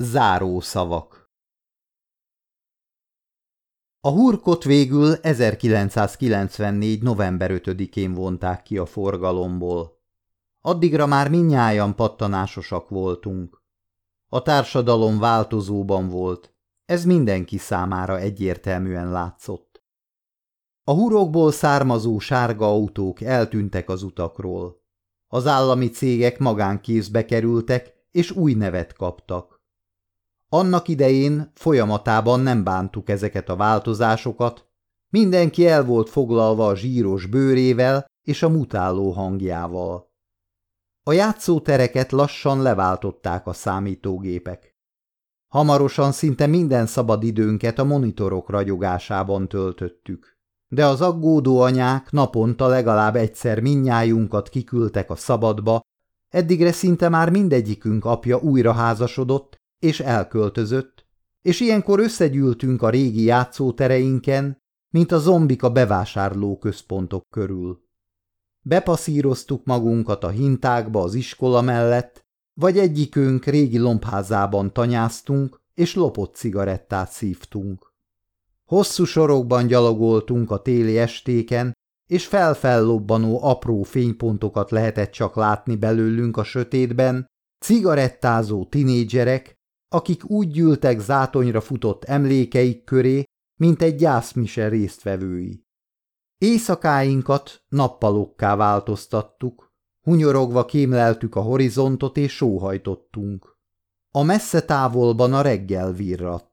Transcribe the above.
Záró szavak A hurkot végül 1994. november 5-én vonták ki a forgalomból. Addigra már minnyáján pattanásosak voltunk. A társadalom változóban volt, ez mindenki számára egyértelműen látszott. A hurokból származó sárga autók eltűntek az utakról. Az állami cégek magánkézbe kerültek, és új nevet kaptak. Annak idején folyamatában nem bántuk ezeket a változásokat, mindenki el volt foglalva a zsíros bőrével és a mutáló hangjával. A játszótereket lassan leváltották a számítógépek. Hamarosan szinte minden szabad időnket a monitorok ragyogásában töltöttük. De az aggódó anyák naponta legalább egyszer minnyájunkat kiküldtek a szabadba, eddigre szinte már mindegyikünk apja újra házasodott és elköltözött, és ilyenkor összegyűltünk a régi játszótereinken, mint a zombik a bevásárló központok körül. Bepaszíroztuk magunkat a hintákba az iskola mellett, vagy egyikünk régi lombházában tanyáztunk, és lopott cigarettát szívtunk. Hosszú sorokban gyalogoltunk a téli estéken, és felfellobbanó apró fénypontokat lehetett csak látni belőlünk a sötétben, cigarettázó tinédzserek, akik úgy gyűltek zátonyra futott emlékeik köré, mint egy gyászmise résztvevői. Éjszakáinkat nappalokká változtattuk, hunyorogva kémleltük a horizontot és sóhajtottunk. A messze távolban a reggel virratt.